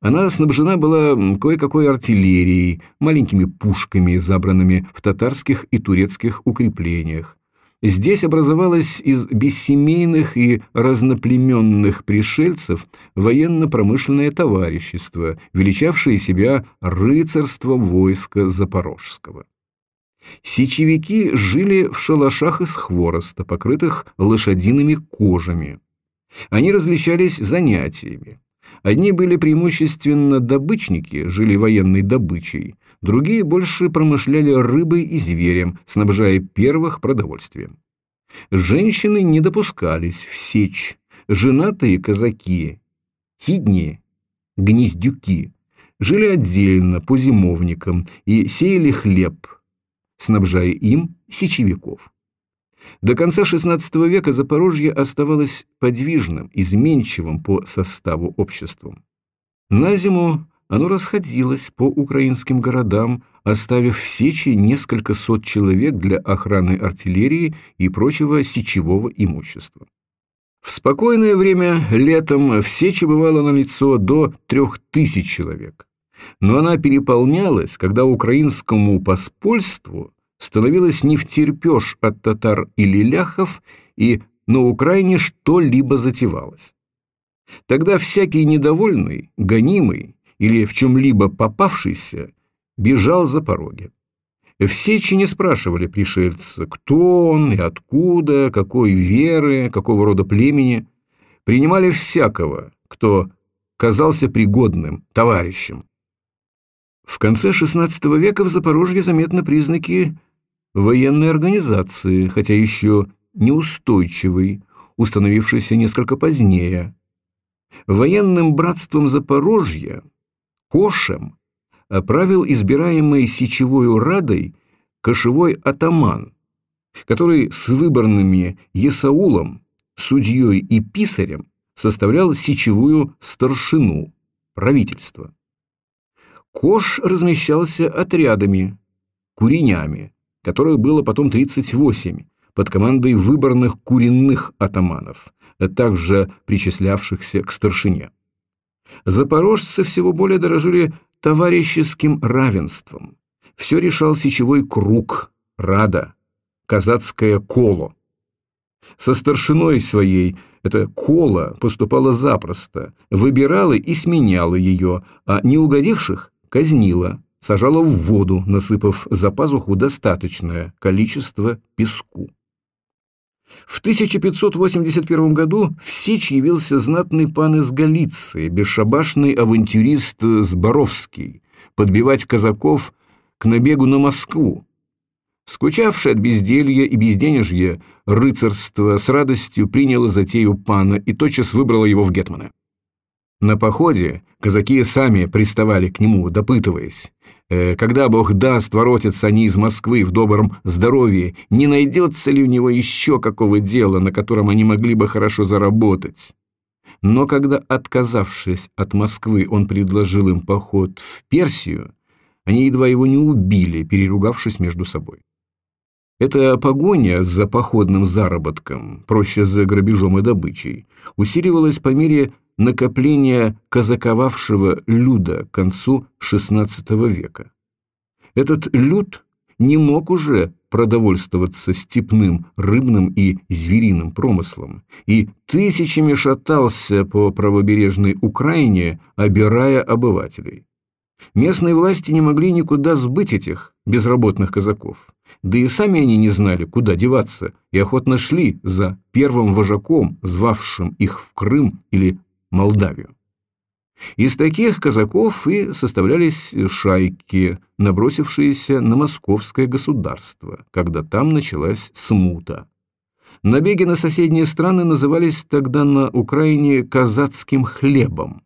Она снабжена была кое-какой артиллерией, маленькими пушками, забранными в татарских и турецких укреплениях. Здесь образовалось из бессемейных и разноплеменных пришельцев военно-промышленное товарищество, величавшее себя рыцарством войска Запорожского. Сечевики жили в шалашах из хвороста, покрытых лошадиными кожами. Они различались занятиями. Одни были преимущественно добычники, жили военной добычей, другие больше промышляли рыбой и зверем, снабжая первых продовольствием. Женщины не допускались в сечь, женатые казаки, тидни, гнездюки, жили отдельно по зимовникам и сеяли хлеб, снабжая им сечевиков. До конца XVI века Запорожье оставалось подвижным, изменчивым по составу обществом. На зиму оно расходилось по украинским городам, оставив в Сечи несколько сот человек для охраны артиллерии и прочего сечевого имущества. В спокойное время летом в Сечи бывало налицо до трех тысяч человек. Но она переполнялась, когда украинскому поспольству становилось не втерпешь от татар или ляхов, и на Украине что-либо затевалось. Тогда всякий недовольный, гонимый или в чем-либо попавшийся бежал за пороги. В Сечи не спрашивали пришельца, кто он и откуда, какой веры, какого рода племени. Принимали всякого, кто казался пригодным, товарищем. В конце XVI века в Запорожье заметны признаки военной организации, хотя еще неустойчивой, установившейся несколько позднее. Военным братством Запорожья, Кошем, правил избираемый Сечевой Радой кошевой атаман, который с выборными Есаулом, судьей и писарем составлял сечевую старшину, правительство. Кош размещался отрядами, куренями, которых было потом 38, под командой выборных куренных атаманов, также причислявшихся к старшине. Запорожцы всего более дорожили товарищеским равенством. Все решал сечевой круг, рада, казацкое коло. Со старшиной своей это коло поступало запросто, выбирала и сменяла ее, а не угодивших казнила сажала в воду, насыпав за пазуху достаточное количество песку. В 1581 году в Сечь явился знатный пан из Галиции, бесшабашный авантюрист Зборовский, подбивать казаков к набегу на Москву. Скучавший от безделья и безденежья, рыцарство с радостью приняло затею пана и тотчас выбрало его в гетмана. На походе казаки сами приставали к нему, допытываясь, э, когда Бог даст, воротятся они из Москвы в добром здоровье, не найдется ли у него еще какого дела, на котором они могли бы хорошо заработать. Но когда, отказавшись от Москвы, он предложил им поход в Персию, они едва его не убили, переругавшись между собой. Эта погоня за походным заработком, проще за грабежом и добычей, усиливалась по мере накопление казаковавшего люда к концу XVI века. Этот люд не мог уже продовольствоваться степным, рыбным и звериным промыслом, и тысячами шатался по правобережной Украине, обирая обывателей. Местные власти не могли никуда сбыть этих безработных казаков, да и сами они не знали, куда деваться, и охотно шли за первым вожаком, звавшим их в Крым или Молдавию. Из таких казаков и составлялись шайки, набросившиеся на московское государство, когда там началась смута. Набеги на соседние страны назывались тогда на Украине казацким хлебом.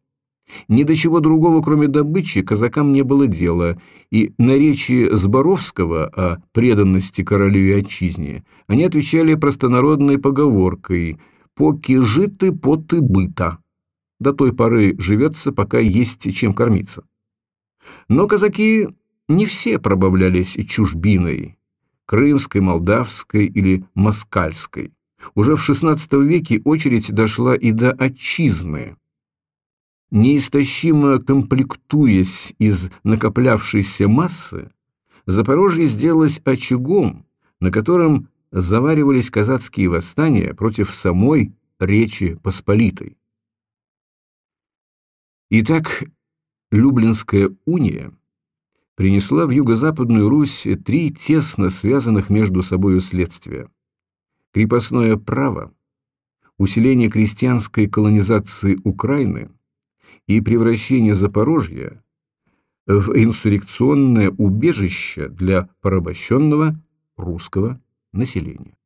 Ни до чего другого, кроме добычи, казакам не было дела, и на речи Зборовского о преданности королю и отчизне они отвечали простонародной поговоркой «поки житы, поты быта» до той поры живется, пока есть чем кормиться. Но казаки не все пробавлялись чужбиной, крымской, молдавской или москальской. Уже в XVI веке очередь дошла и до отчизны. Неистощимо комплектуясь из накоплявшейся массы, Запорожье сделалось очагом, на котором заваривались казацкие восстания против самой Речи Посполитой. Итак, Люблинская уния принесла в юго-западную Русь три тесно связанных между собою следствия. Крепостное право, усиление крестьянской колонизации Украины и превращение Запорожья в инсуррекционное убежище для порабощенного русского населения.